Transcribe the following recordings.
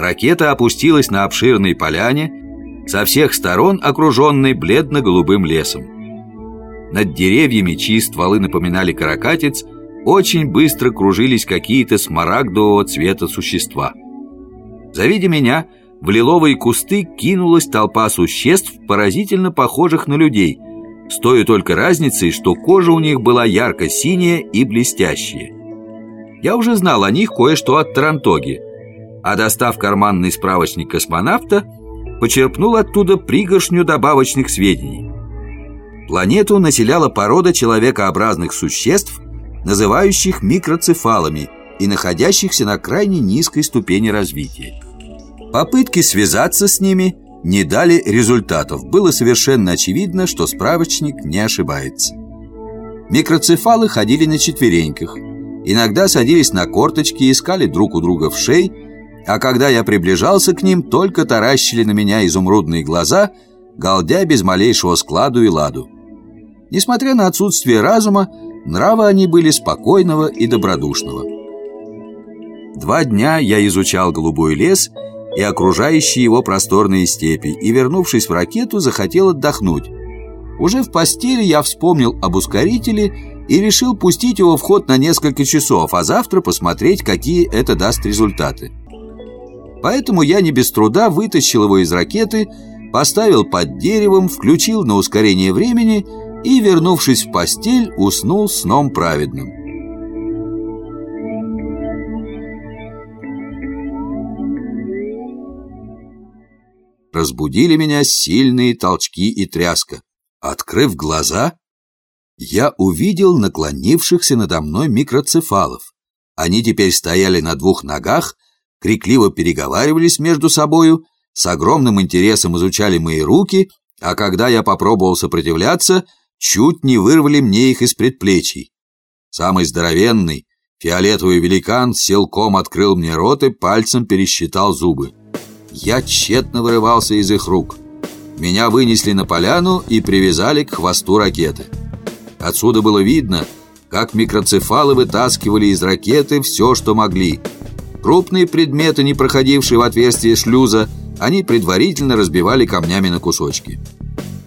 Ракета опустилась на обширной поляне, со всех сторон окруженной бледно-голубым лесом. Над деревьями, чьи стволы напоминали каракатиц, очень быстро кружились какие-то смарагдового цвета существа. Завидя меня, в лиловые кусты кинулась толпа существ, поразительно похожих на людей, с той только разницей, что кожа у них была ярко-синяя и блестящая. Я уже знал о них кое-что от Тарантоги, а достав карманный справочник космонавта, почерпнул оттуда пригоршню добавочных сведений. Планету населяла порода человекообразных существ, называющих микроцефалами и находящихся на крайне низкой ступени развития. Попытки связаться с ними не дали результатов. Было совершенно очевидно, что справочник не ошибается. Микроцефалы ходили на четвереньках. Иногда садились на корточки и искали друг у друга в шей, а когда я приближался к ним, только таращили на меня изумрудные глаза, галдя без малейшего складу и ладу. Несмотря на отсутствие разума, нравы они были спокойного и добродушного. Два дня я изучал голубой лес и окружающие его просторные степи, и, вернувшись в ракету, захотел отдохнуть. Уже в постели я вспомнил об ускорителе и решил пустить его в ход на несколько часов, а завтра посмотреть, какие это даст результаты. Поэтому я не без труда вытащил его из ракеты, поставил под деревом, включил на ускорение времени и, вернувшись в постель, уснул сном праведным. разбудили меня сильные толчки и тряска. Открыв глаза, я увидел наклонившихся надо мной микроцефалов. Они теперь стояли на двух ногах, крикливо переговаривались между собою, с огромным интересом изучали мои руки, а когда я попробовал сопротивляться, чуть не вырвали мне их из предплечий. Самый здоровенный, фиолетовый великан силком открыл мне рот и пальцем пересчитал зубы. Я тщетно вырывался из их рук. Меня вынесли на поляну и привязали к хвосту ракеты. Отсюда было видно, как микроцефалы вытаскивали из ракеты все, что могли. Крупные предметы, не проходившие в отверстие шлюза, они предварительно разбивали камнями на кусочки.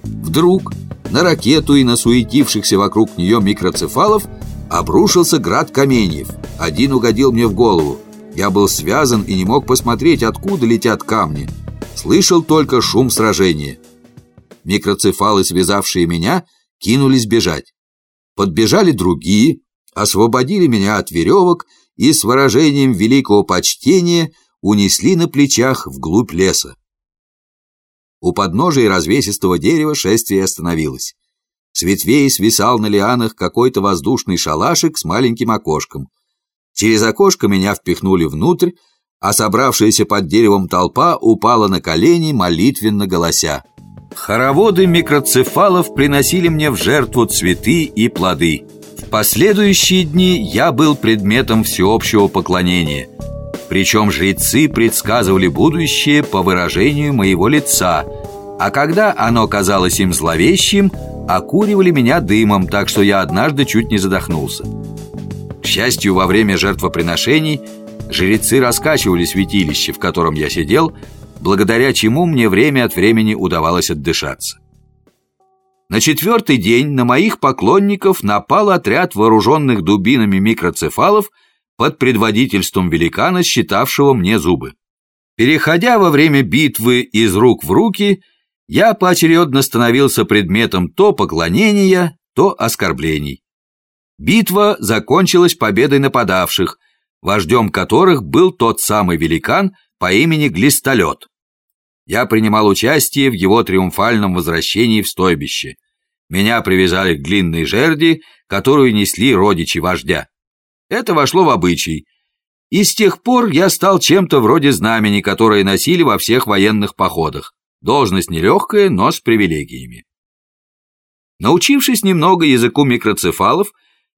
Вдруг на ракету и на суетившихся вокруг нее микроцефалов обрушился град каменьев. Один угодил мне в голову. Я был связан и не мог посмотреть, откуда летят камни. Слышал только шум сражения. Микроцефалы, связавшие меня, кинулись бежать. Подбежали другие, освободили меня от веревок и с выражением великого почтения унесли на плечах вглубь леса. У подножия развесистого дерева шествие остановилось. С ветвей свисал на лианах какой-то воздушный шалашик с маленьким окошком – Через окошко меня впихнули внутрь, а собравшаяся под деревом толпа упала на колени, молитвенно голося. Хороводы микроцефалов приносили мне в жертву цветы и плоды. Последующие дни я был предметом всеобщего поклонения. Причем жрецы предсказывали будущее по выражению моего лица, а когда оно казалось им зловещим, окуривали меня дымом, так что я однажды чуть не задохнулся. К счастью, во время жертвоприношений жрецы раскачивали святилище, в котором я сидел, благодаря чему мне время от времени удавалось отдышаться. На четвертый день на моих поклонников напал отряд вооруженных дубинами микроцефалов под предводительством великана, считавшего мне зубы. Переходя во время битвы из рук в руки, я поочередно становился предметом то поклонения, то оскорблений. Битва закончилась победой нападавших, вождем которых был тот самый великан по имени Глистолет. Я принимал участие в его триумфальном возвращении в стойбище. Меня привязали к длинной жерди, которую несли родичи вождя. Это вошло в обычай. И с тех пор я стал чем-то вроде знамени, которое носили во всех военных походах. Должность нелегкая, но с привилегиями. Научившись немного языку микроцефалов,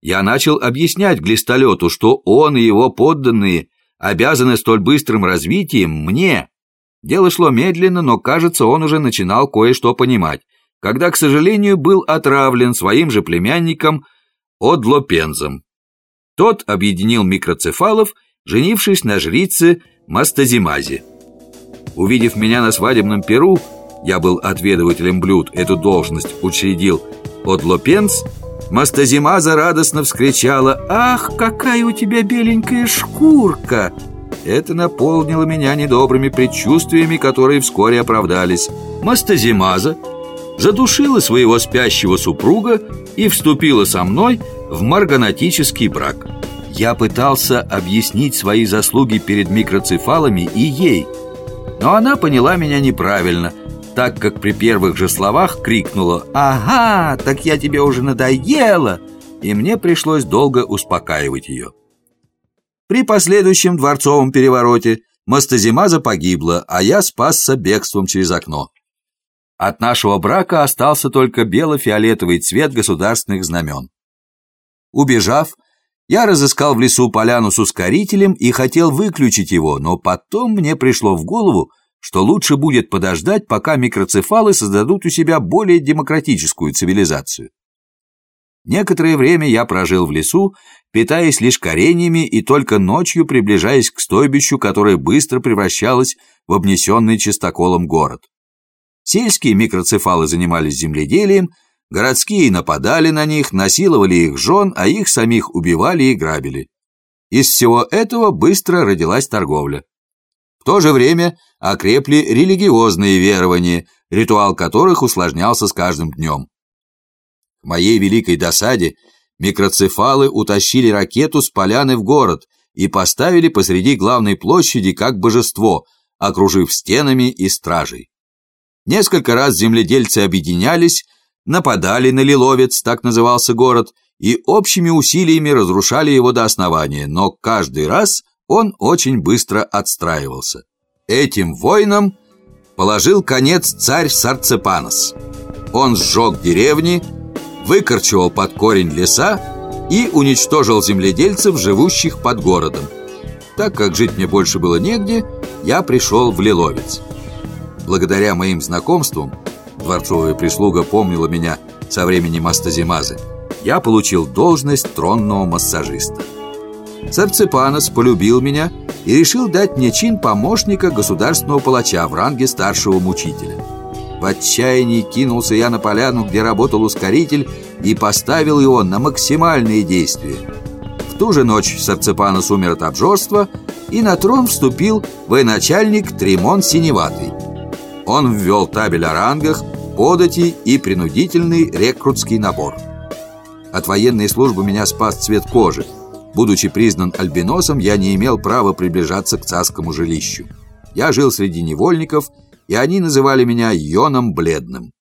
я начал объяснять Глистолету, что он и его подданные обязаны столь быстрым развитием мне. Дело шло медленно, но, кажется, он уже начинал кое-что понимать, когда, к сожалению, был отравлен своим же племянником Одлопензом. Тот объединил микроцефалов, женившись на жрице Мастазимазе. Увидев меня на свадебном перу, я был отведывателем блюд, эту должность учредил от Лопенц, Мастазимаза радостно вскричала «Ах, какая у тебя беленькая шкурка!» Это наполнило меня недобрыми предчувствиями, которые вскоре оправдались. Мастазимаза задушила своего спящего супруга и вступила со мной в марганатический брак. Я пытался объяснить свои заслуги перед микроцефалами и ей, но она поняла меня неправильно – так как при первых же словах крикнула «Ага, так я тебе уже надоела!» и мне пришлось долго успокаивать ее. При последующем дворцовом перевороте Мастазимаза погибла, а я спасся бегством через окно. От нашего брака остался только бело-фиолетовый цвет государственных знамен. Убежав, я разыскал в лесу поляну с ускорителем и хотел выключить его, но потом мне пришло в голову, что лучше будет подождать, пока микроцефалы создадут у себя более демократическую цивилизацию. Некоторое время я прожил в лесу, питаясь лишь кореньями и только ночью приближаясь к стойбищу, которое быстро превращалось в обнесенный чистоколом город. Сельские микроцефалы занимались земледелием, городские нападали на них, насиловали их жен, а их самих убивали и грабили. Из всего этого быстро родилась торговля. В то же время окрепли религиозные верования, ритуал которых усложнялся с каждым днем. К моей великой досаде микроцефалы утащили ракету с поляны в город и поставили посреди главной площади как божество, окружив стенами и стражей. Несколько раз земледельцы объединялись, нападали на Лиловец, так назывался город, и общими усилиями разрушали его до основания, но каждый раз – он очень быстро отстраивался. Этим воинам положил конец царь Сарцепанос. Он сжег деревни, выкорчевал под корень леса и уничтожил земледельцев, живущих под городом. Так как жить мне больше было негде, я пришел в Лиловец. Благодаря моим знакомствам, дворцовая прислуга помнила меня со времени Мастазимазы, я получил должность тронного массажиста. Сарцепанос полюбил меня и решил дать мне чин помощника государственного палача в ранге старшего мучителя. В отчаянии кинулся я на поляну, где работал ускоритель, и поставил его на максимальные действия. В ту же ночь Сарцепанос умер от обжорства, и на трон вступил военачальник Тримон Синеватый. Он ввел табель о рангах, подати и принудительный рекрутский набор. От военной службы меня спас цвет кожи – Будучи признан альбиносом, я не имел права приближаться к царскому жилищу. Я жил среди невольников, и они называли меня Йоном Бледным.